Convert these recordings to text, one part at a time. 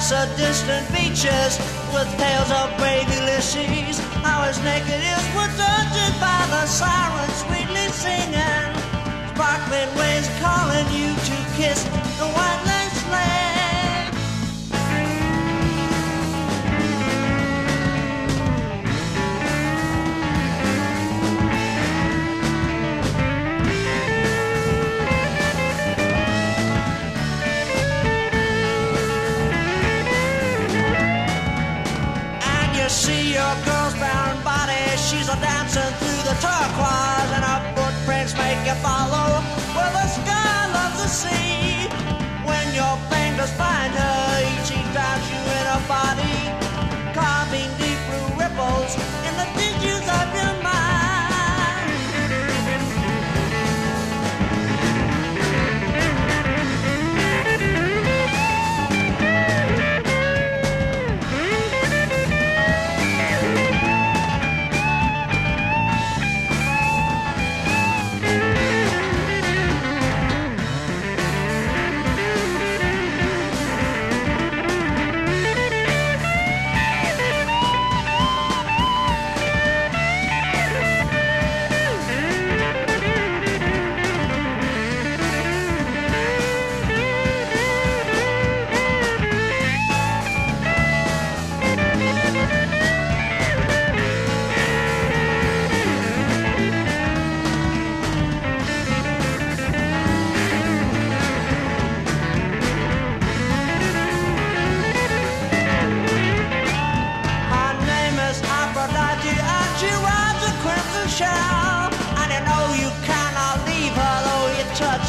lights of distant beaches with tales of brave Ulysses. How his naked ears were haunted by the sirens sweetly singing, sparkling waves calling you to kiss the white land. fire.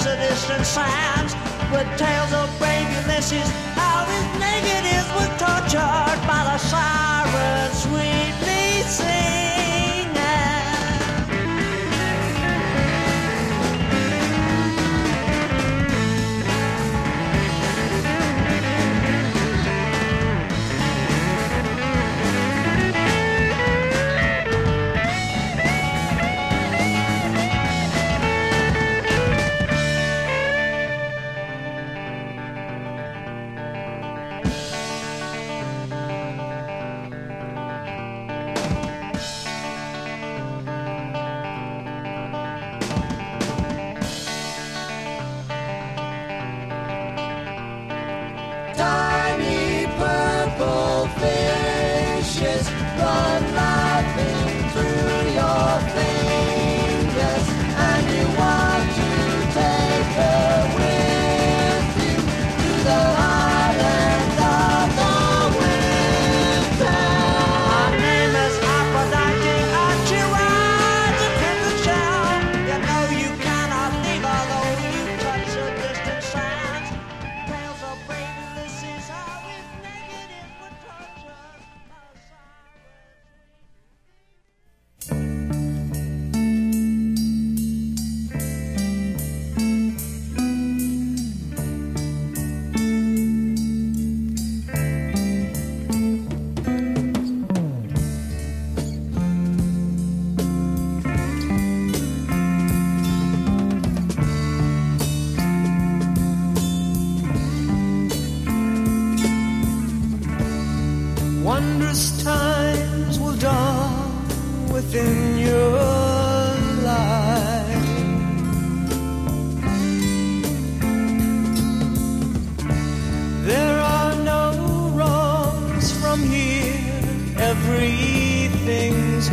past the distant sands with tales of brave Ulysses, how his negatives were tortured by the siren's sweetness.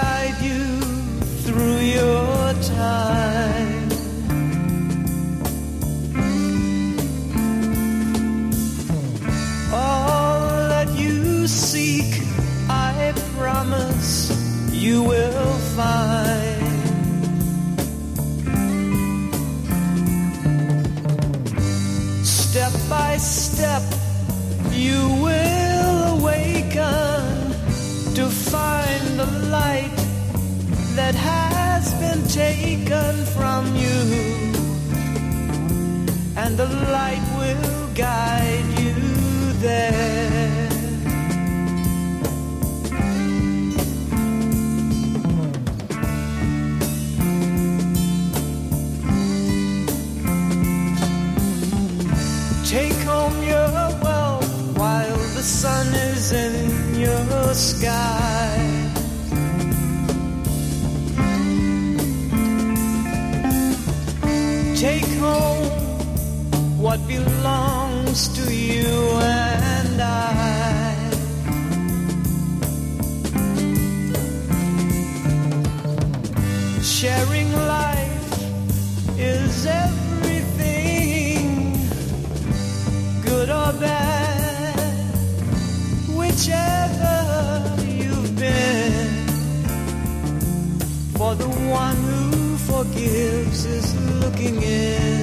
I life is everything, good or bad, whichever you've been. For the one who forgives is looking in.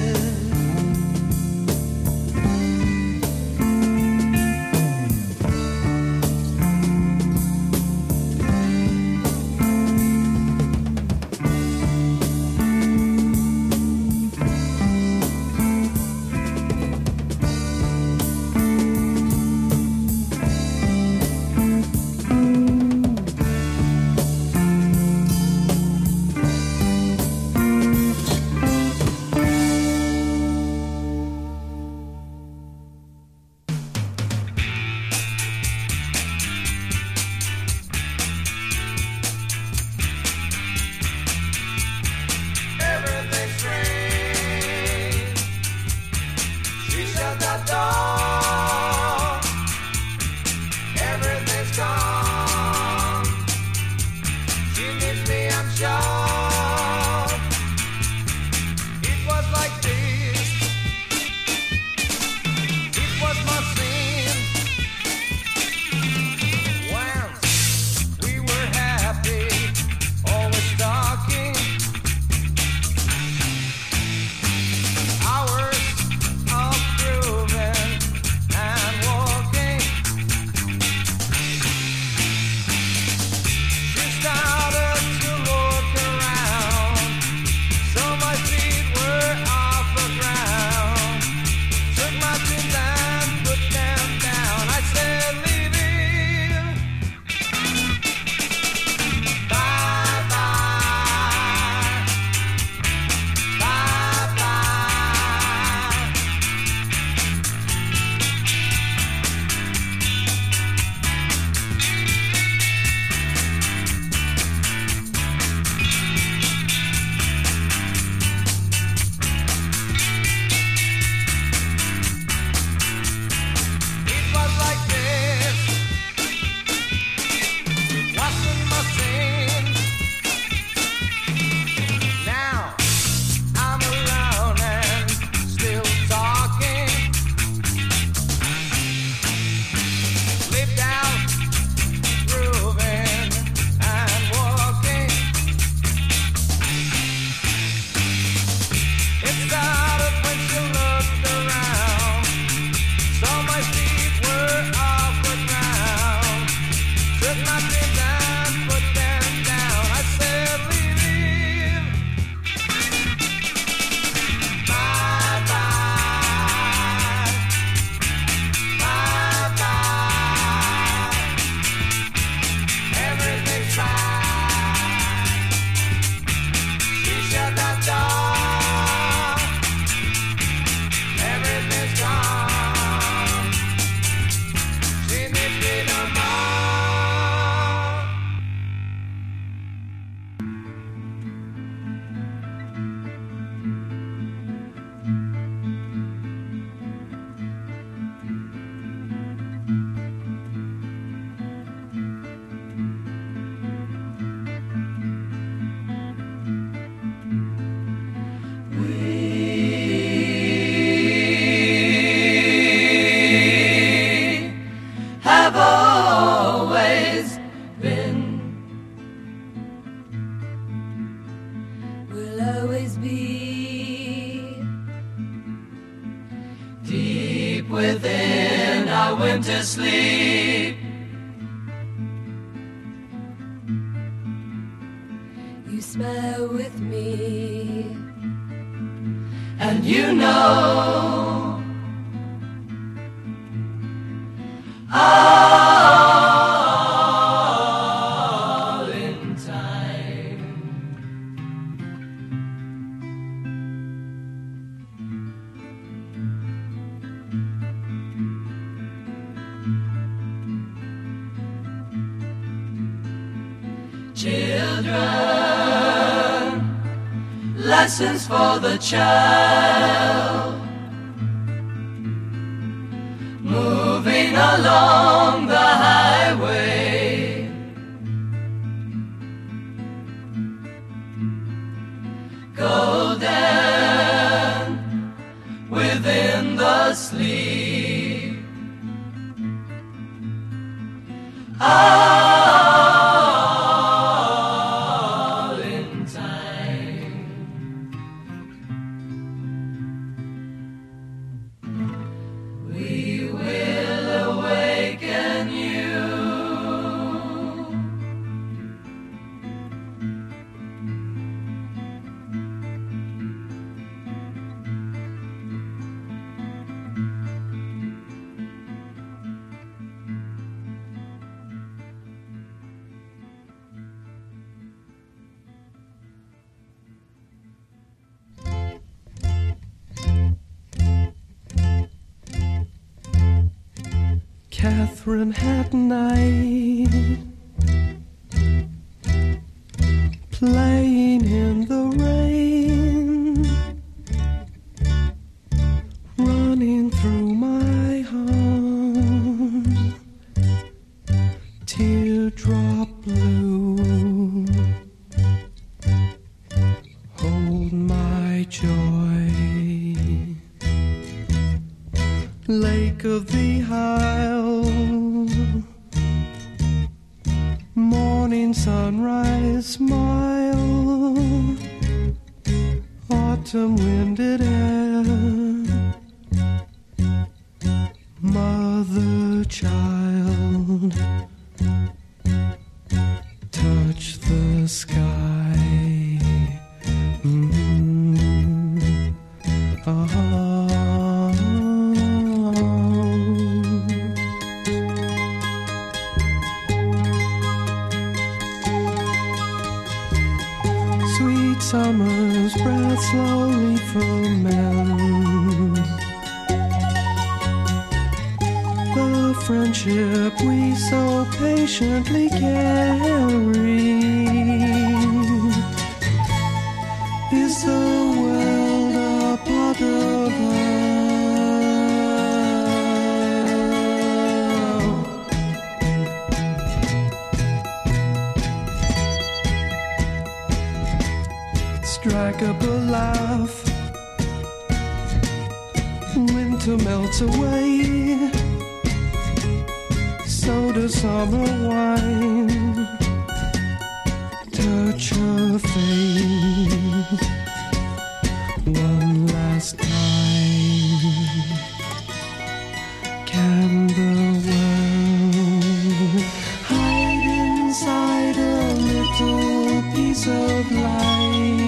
always be. Deep within I went to sleep, you smile with me, and you know. child. play. little piece of light.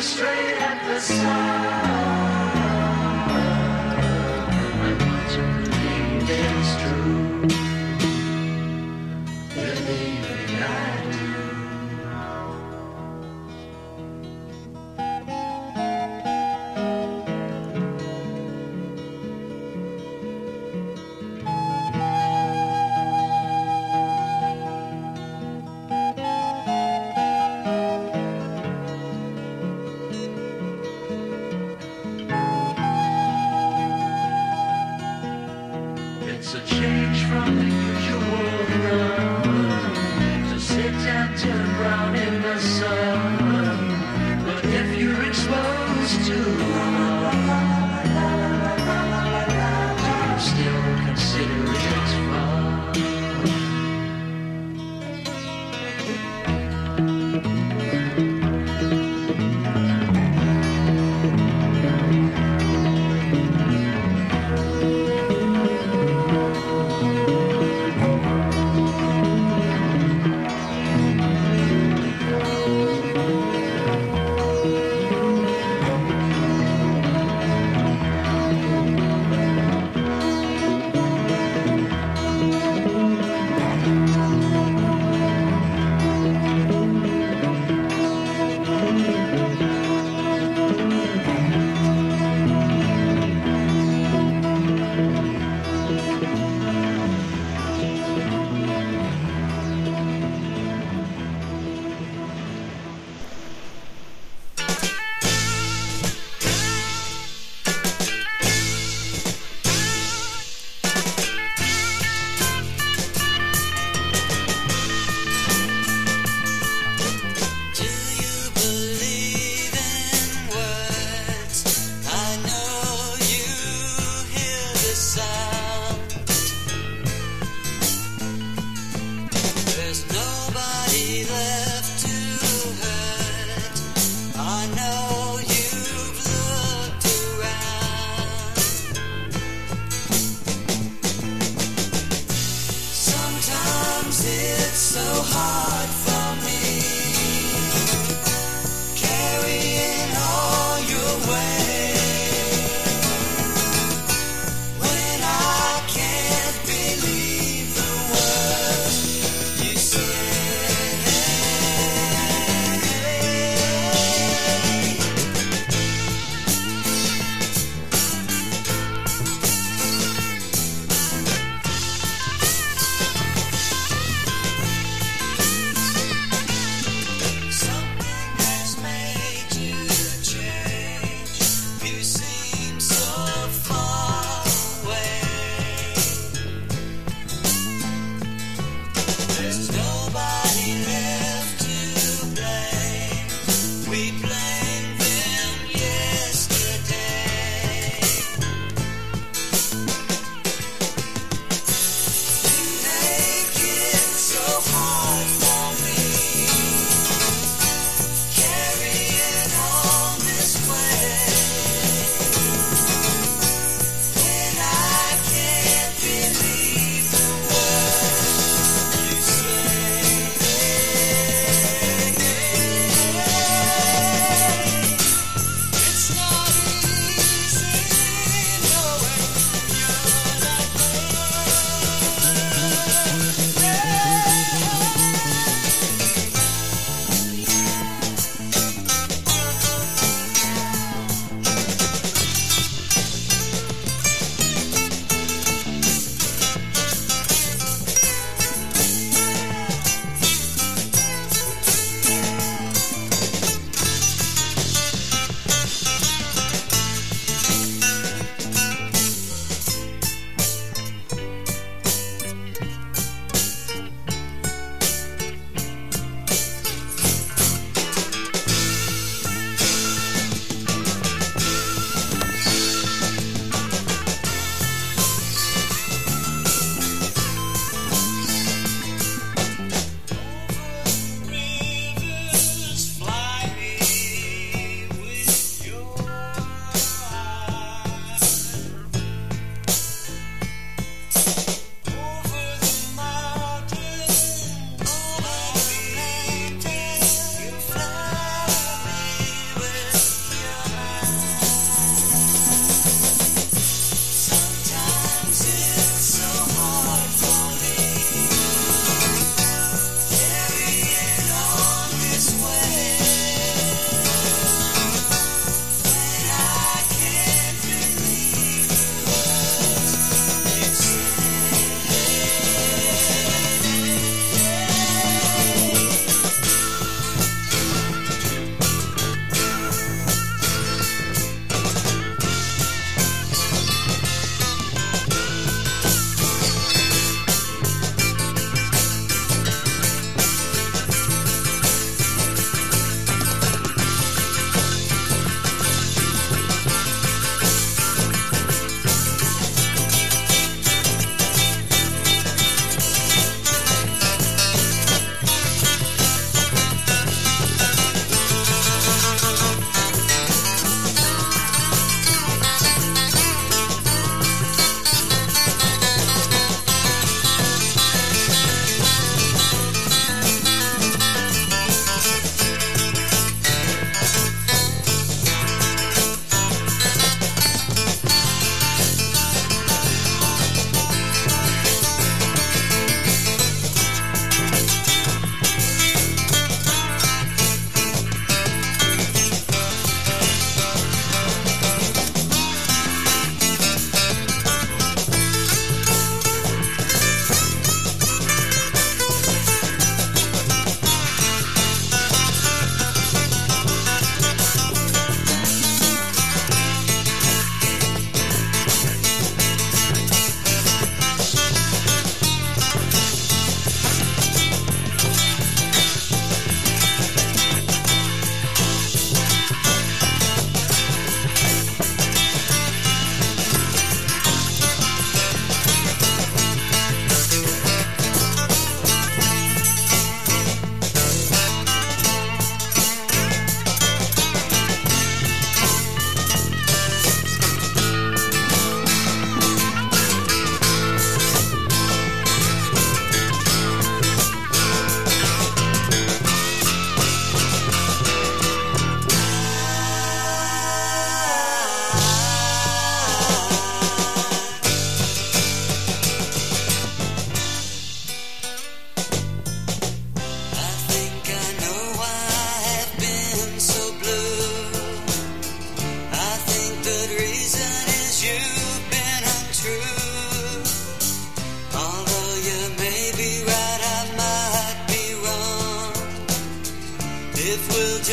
Straight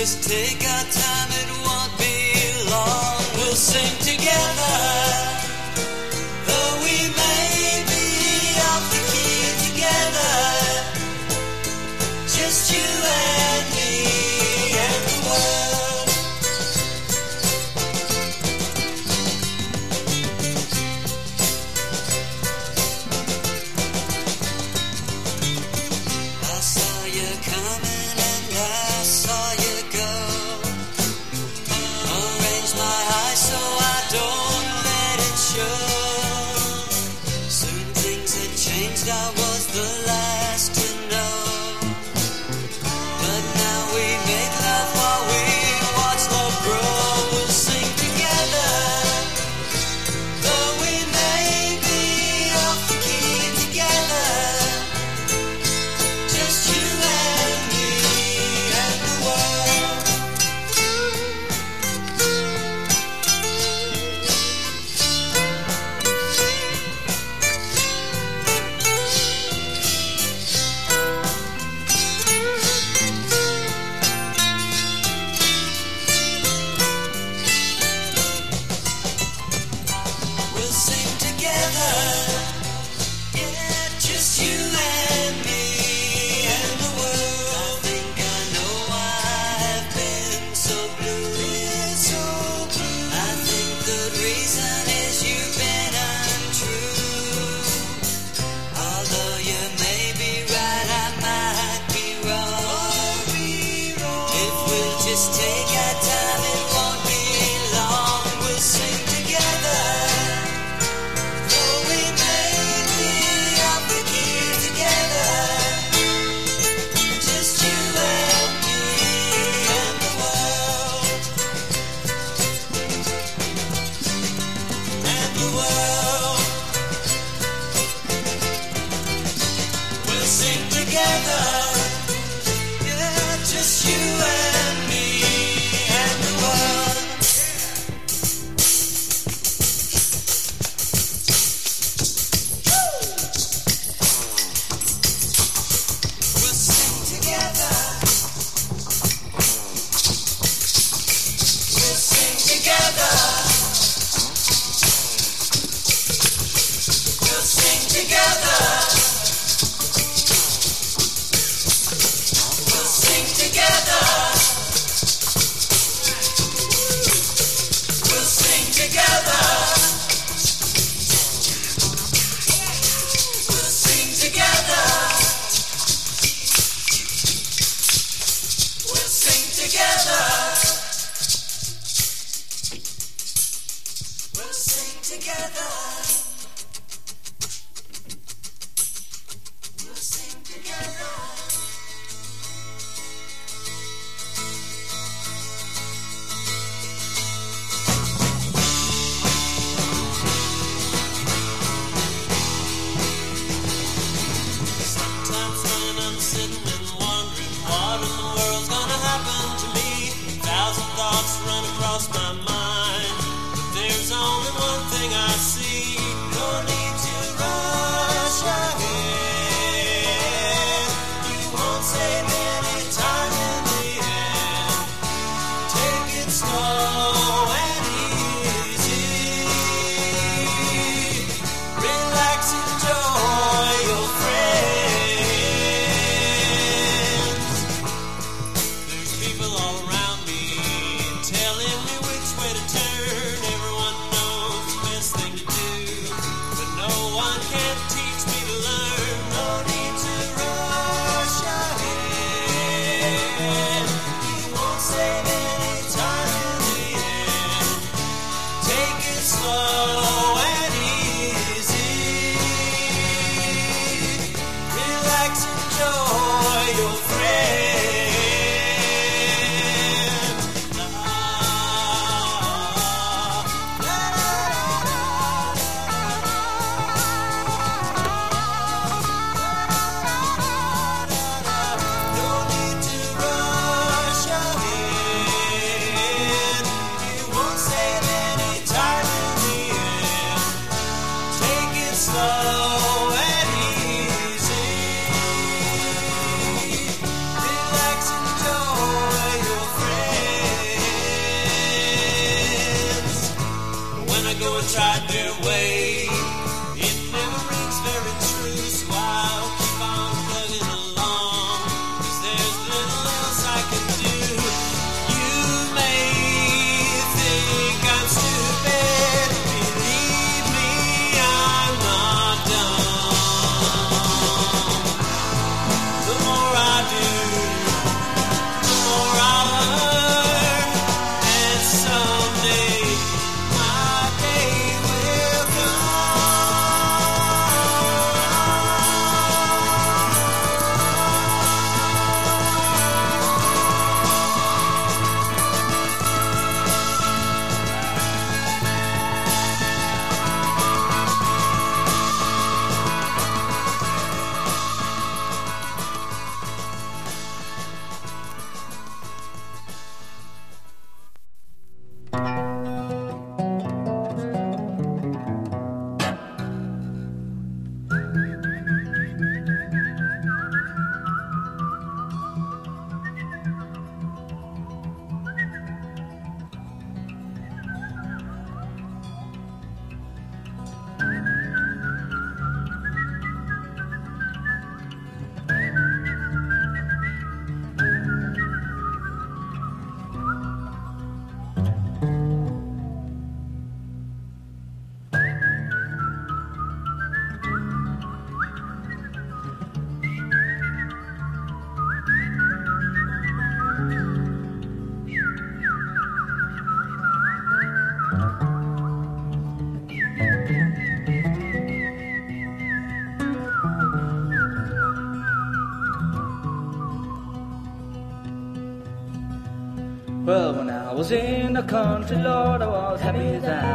just take our time, country, Lord, I was happy as I.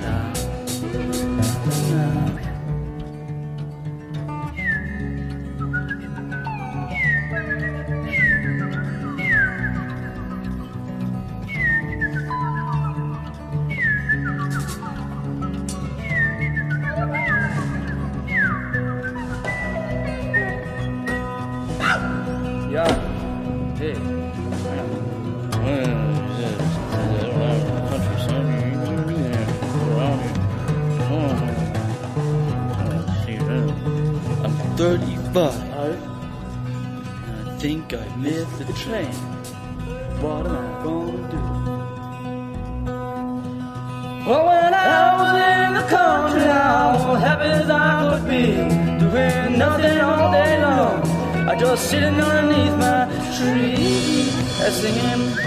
sitting underneath my tree, singing.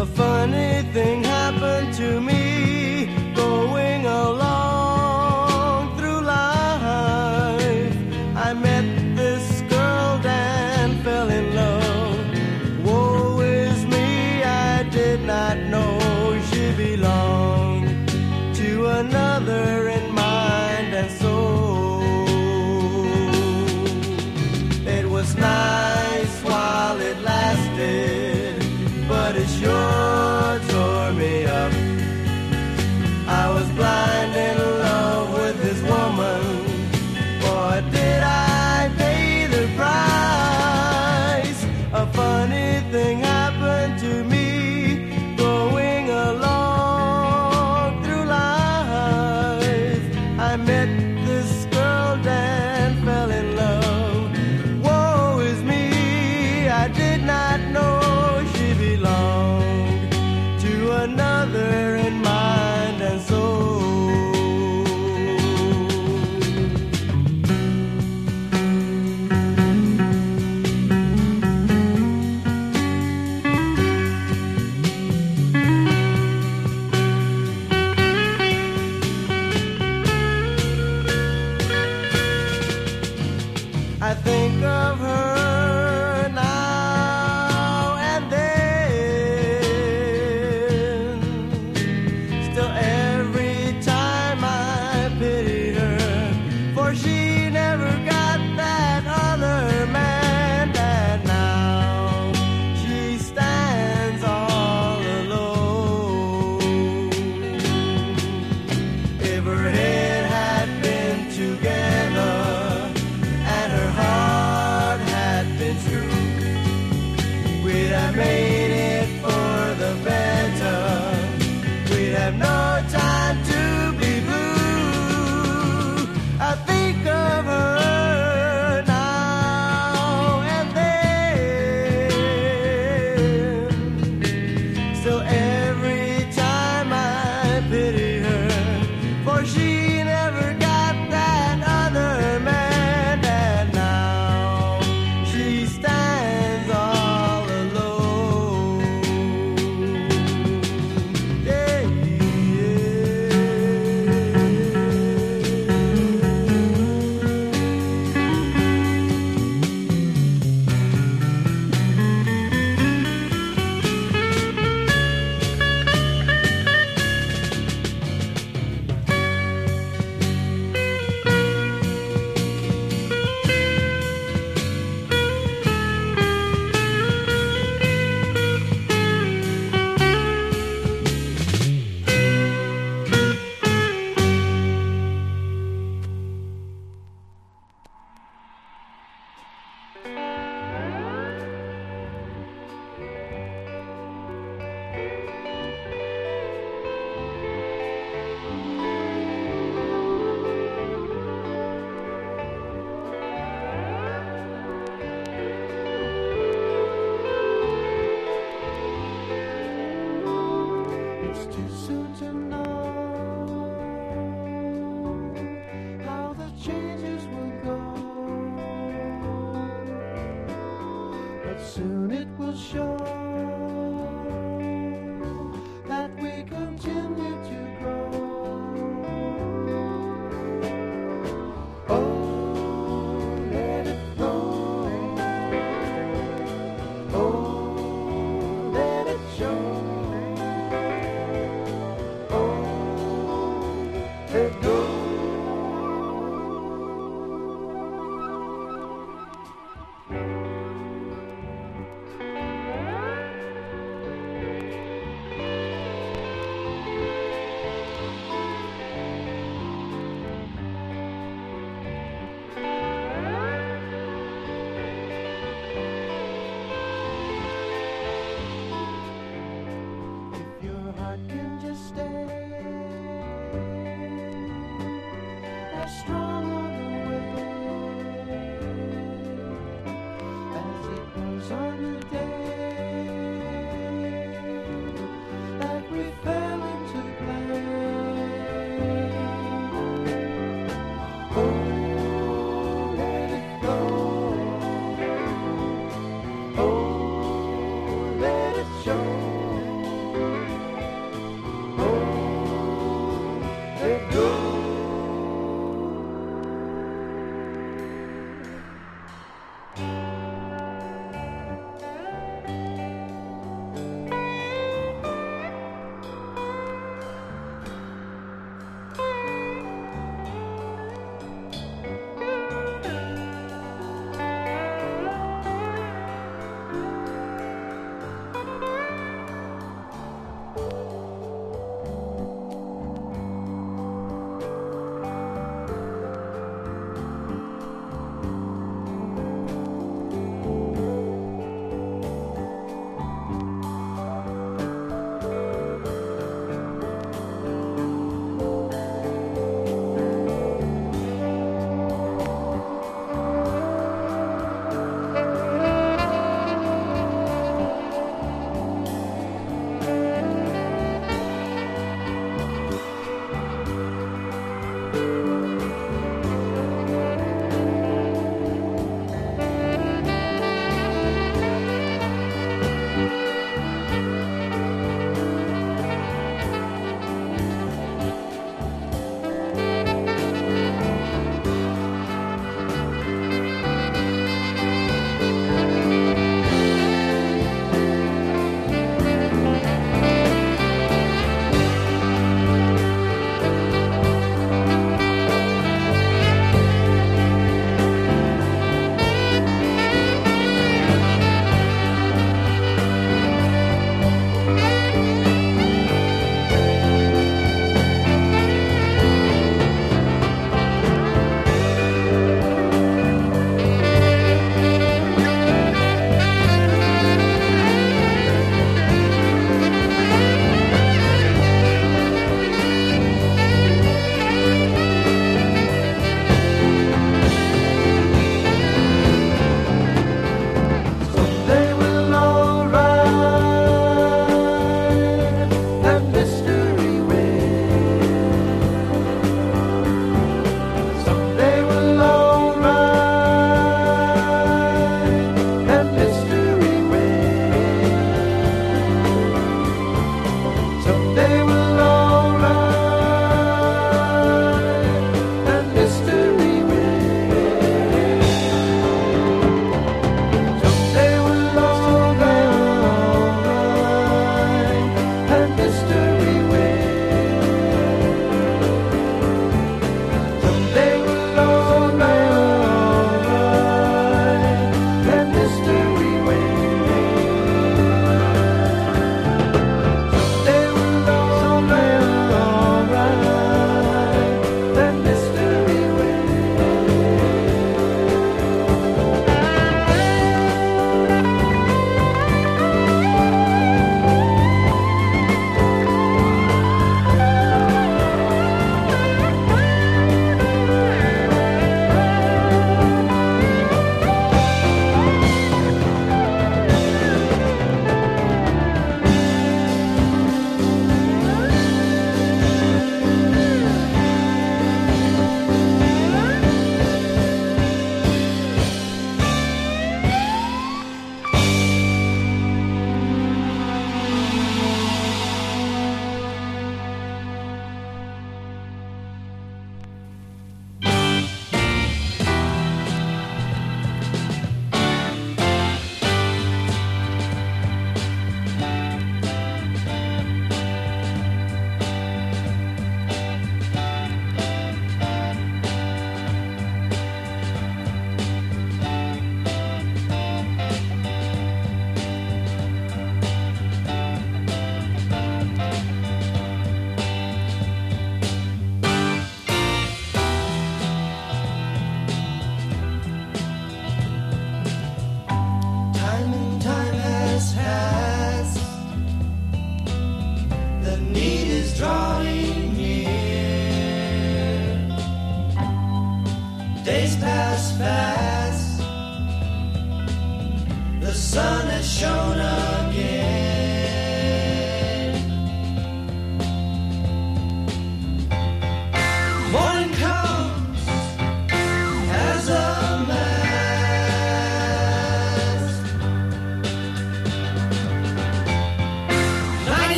A funny thing happened to me.